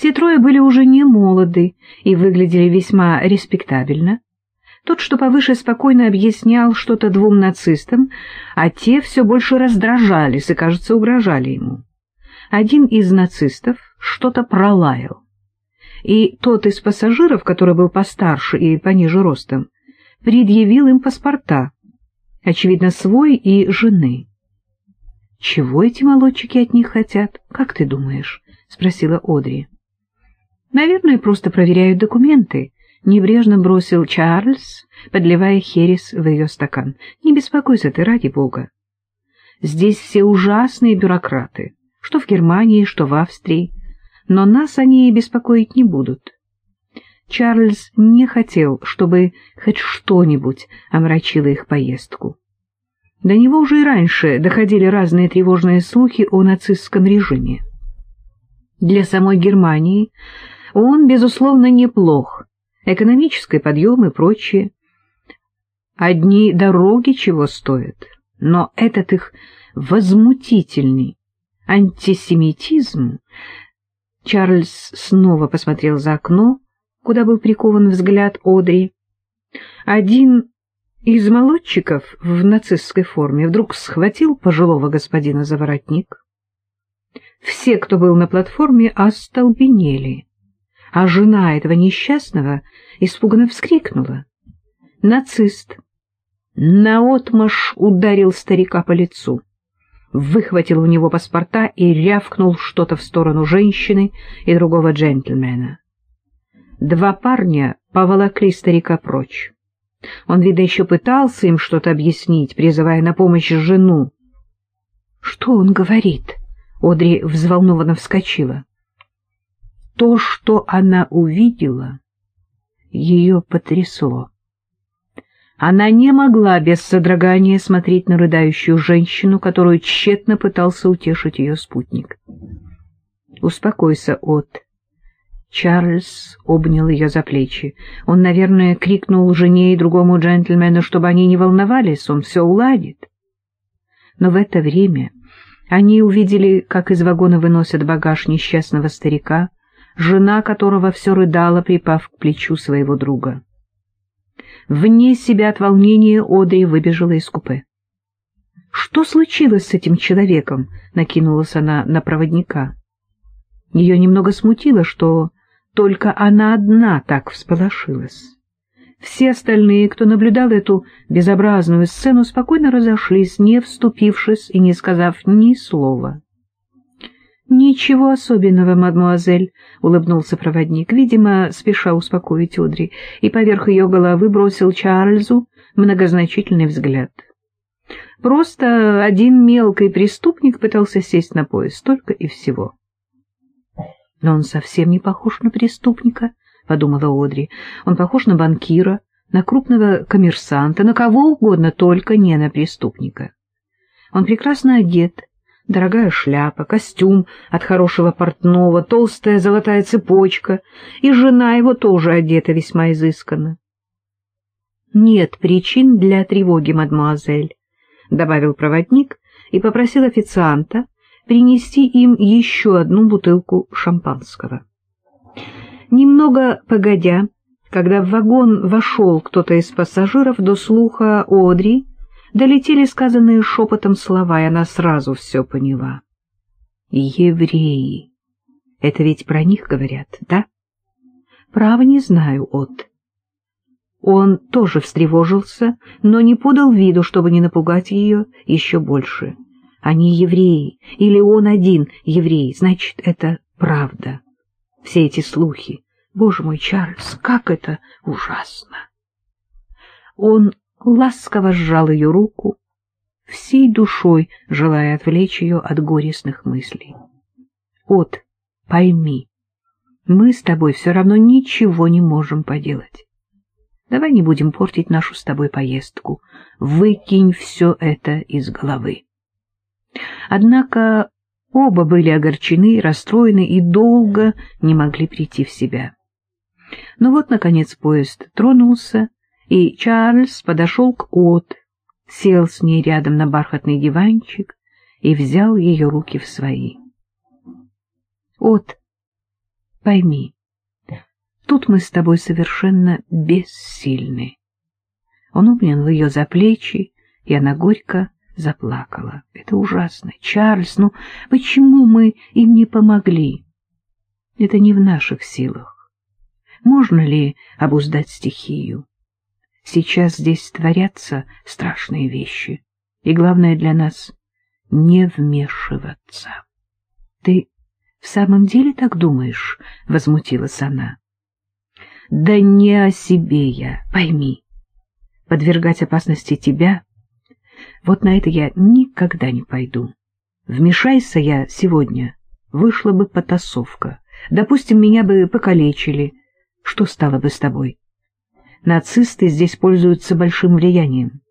Все трое были уже не молоды и выглядели весьма респектабельно. Тот, что повыше, спокойно объяснял что-то двум нацистам, а те все больше раздражались и, кажется, угрожали ему. Один из нацистов что-то пролаял. И тот из пассажиров, который был постарше и пониже ростом, предъявил им паспорта, очевидно, свой и жены. «Чего эти молодчики от них хотят, как ты думаешь?» — спросила Одри. «Наверное, просто проверяют документы», — небрежно бросил Чарльз, подливая херес в ее стакан. «Не беспокойся ты, ради бога. Здесь все ужасные бюрократы, что в Германии, что в Австрии, но нас они беспокоить не будут». Чарльз не хотел, чтобы хоть что-нибудь омрачило их поездку. До него уже и раньше доходили разные тревожные слухи о нацистском режиме. Для самой Германии он, безусловно, неплох. Экономический подъем и прочее. Одни дороги чего стоят. Но этот их возмутительный антисемитизм... Чарльз снова посмотрел за окно, куда был прикован взгляд Одри. Один из молодчиков в нацистской форме вдруг схватил пожилого господина за воротник. Все, кто был на платформе, остолбенели а жена этого несчастного испуганно вскрикнула. Нацист наотмашь ударил старика по лицу, выхватил у него паспорта и рявкнул что-то в сторону женщины и другого джентльмена. Два парня поволокли старика прочь. Он, видно, еще пытался им что-то объяснить, призывая на помощь жену. — Что он говорит? — Одри взволнованно вскочила. То, что она увидела, ее потрясло. Она не могла без содрогания смотреть на рыдающую женщину, которую тщетно пытался утешить ее спутник. «Успокойся, От». Чарльз обнял ее за плечи. Он, наверное, крикнул жене и другому джентльмену, чтобы они не волновались, он все уладит. Но в это время они увидели, как из вагона выносят багаж несчастного старика, жена которого все рыдала, припав к плечу своего друга. Вне себя от волнения Одри выбежала из купе. «Что случилось с этим человеком?» — накинулась она на проводника. Ее немного смутило, что только она одна так всполошилась. Все остальные, кто наблюдал эту безобразную сцену, спокойно разошлись, не вступившись и не сказав ни слова. «Ничего особенного, мадмуазель», — улыбнулся проводник, видимо, спеша успокоить Одри, и поверх ее головы бросил Чарльзу многозначительный взгляд. «Просто один мелкий преступник пытался сесть на поезд, только и всего». «Но он совсем не похож на преступника», — подумала Одри. «Он похож на банкира, на крупного коммерсанта, на кого угодно, только не на преступника. Он прекрасно одет» дорогая шляпа, костюм от хорошего портного, толстая золотая цепочка, и жена его тоже одета весьма изысканно. — Нет причин для тревоги, мадемуазель, — добавил проводник и попросил официанта принести им еще одну бутылку шампанского. Немного погодя, когда в вагон вошел кто-то из пассажиров, до слуха Одри долетели сказанные шепотом слова, и она сразу все поняла. Евреи. Это ведь про них говорят, да? Право не знаю, от. Он тоже встревожился, но не подал виду, чтобы не напугать ее еще больше. Они евреи, или он один еврей, значит, это правда. Все эти слухи. Боже мой, Чарльз, как это ужасно! Он ласково сжал ее руку, всей душой желая отвлечь ее от горестных мыслей. «От, пойми, мы с тобой все равно ничего не можем поделать. Давай не будем портить нашу с тобой поездку. Выкинь все это из головы». Однако оба были огорчены, расстроены и долго не могли прийти в себя. Но вот, наконец, поезд тронулся, и Чарльз подошел к От, сел с ней рядом на бархатный диванчик и взял ее руки в свои. — От, Пойми, тут мы с тобой совершенно бессильны. Он обнял ее за плечи, и она горько заплакала. Это ужасно. Чарльз, ну почему мы им не помогли? Это не в наших силах. Можно ли обуздать стихию? Сейчас здесь творятся страшные вещи, и главное для нас — не вмешиваться. — Ты в самом деле так думаешь? — возмутилась она. — Да не о себе я, пойми. Подвергать опасности тебя — вот на это я никогда не пойду. Вмешайся я сегодня, вышла бы потасовка. Допустим, меня бы покалечили. Что стало бы с тобой? Нацисты здесь пользуются большим влиянием.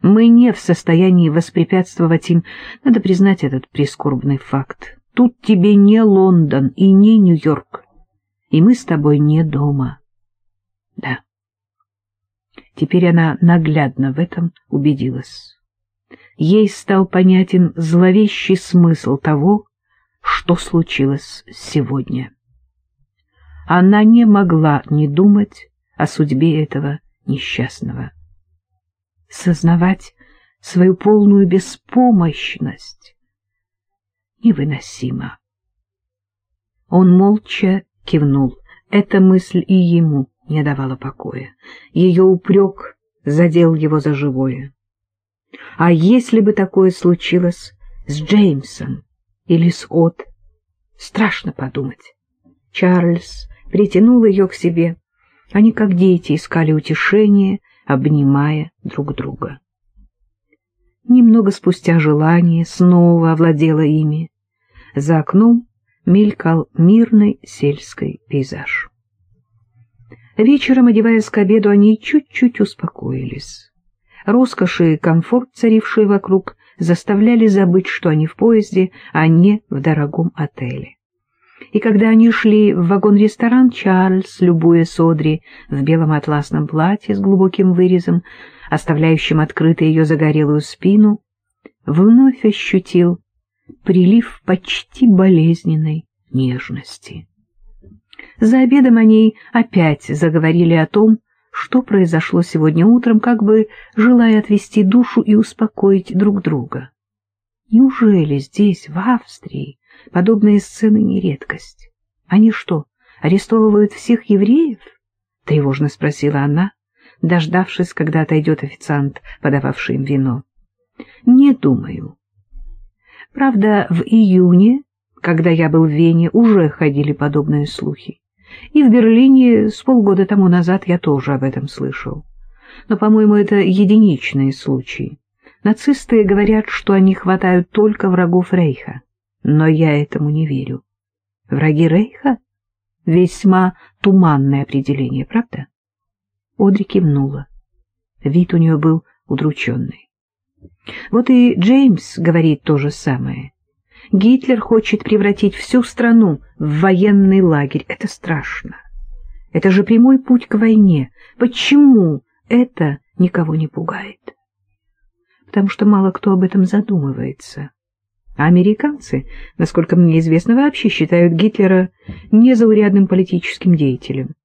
Мы не в состоянии воспрепятствовать им, надо признать этот прискорбный факт. Тут тебе не Лондон и не Нью-Йорк, и мы с тобой не дома. Да. Теперь она наглядно в этом убедилась. Ей стал понятен зловещий смысл того, что случилось сегодня. Она не могла не думать о судьбе этого несчастного. Сознавать свою полную беспомощность невыносимо. Он молча кивнул. Эта мысль и ему не давала покоя. Ее упрек задел его за живое. А если бы такое случилось с Джеймсом или с От? Страшно подумать. Чарльз притянул ее к себе. Они, как дети, искали утешение, обнимая друг друга. Немного спустя желание снова овладело ими. За окном мелькал мирный сельский пейзаж. Вечером, одеваясь к обеду, они чуть-чуть успокоились. Роскошь и комфорт, царившие вокруг, заставляли забыть, что они в поезде, а не в дорогом отеле. И когда они шли в вагон-ресторан, Чарльз, любуя Содри в белом атласном платье с глубоким вырезом, оставляющим открытой ее загорелую спину, вновь ощутил прилив почти болезненной нежности. За обедом они опять заговорили о том, что произошло сегодня утром, как бы желая отвести душу и успокоить друг друга. Неужели здесь, в Австрии, подобные сцены не редкость? Они что, арестовывают всех евреев? — тревожно спросила она, дождавшись, когда отойдет официант, подававший им вино. — Не думаю. Правда, в июне, когда я был в Вене, уже ходили подобные слухи. И в Берлине с полгода тому назад я тоже об этом слышал. Но, по-моему, это единичные случаи. Нацисты говорят, что они хватают только врагов Рейха. Но я этому не верю. Враги Рейха? Весьма туманное определение, правда? Одри кивнула. Вид у нее был удрученный. Вот и Джеймс говорит то же самое. Гитлер хочет превратить всю страну в военный лагерь. Это страшно. Это же прямой путь к войне. Почему это никого не пугает? Потому что мало кто об этом задумывается. А американцы, насколько мне известно, вообще считают Гитлера незаурядным политическим деятелем.